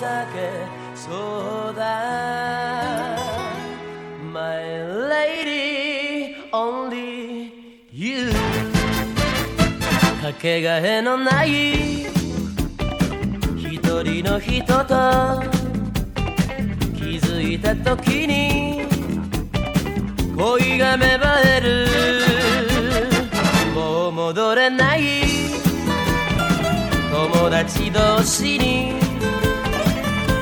けそうだ。My lady only you. かけがえのない一人の人と気づいた時に恋が芽生える。もう戻れない。友達同士に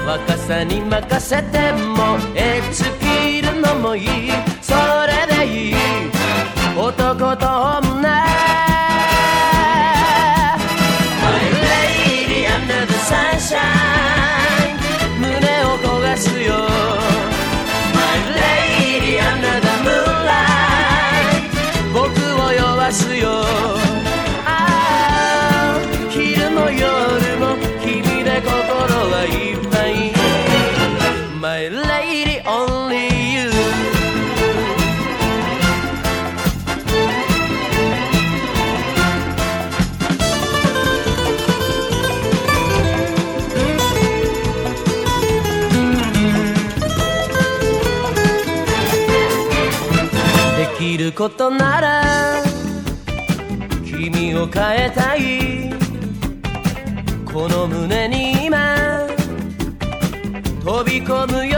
若さに任せてもえ尽きるのもいい。Lady only you. できることなら君を変えたいこの胸に今飛び込むよ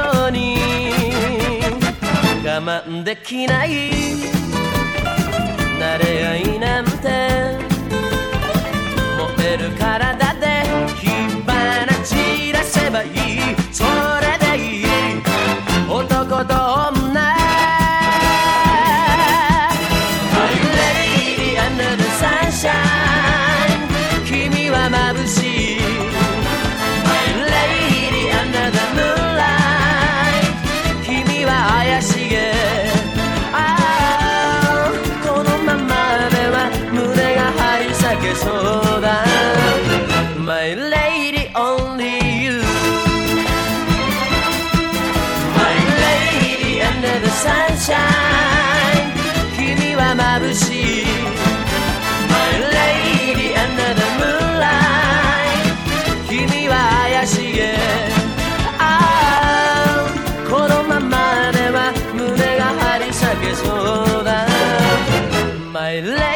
我慢できない。慣れ合いそうだ My lady only you. My lady under the sunshine. 君は眩しい My lady under the moonlight. 君は怪しげああこのままでは胸が張り裂けそうだ ah, My lady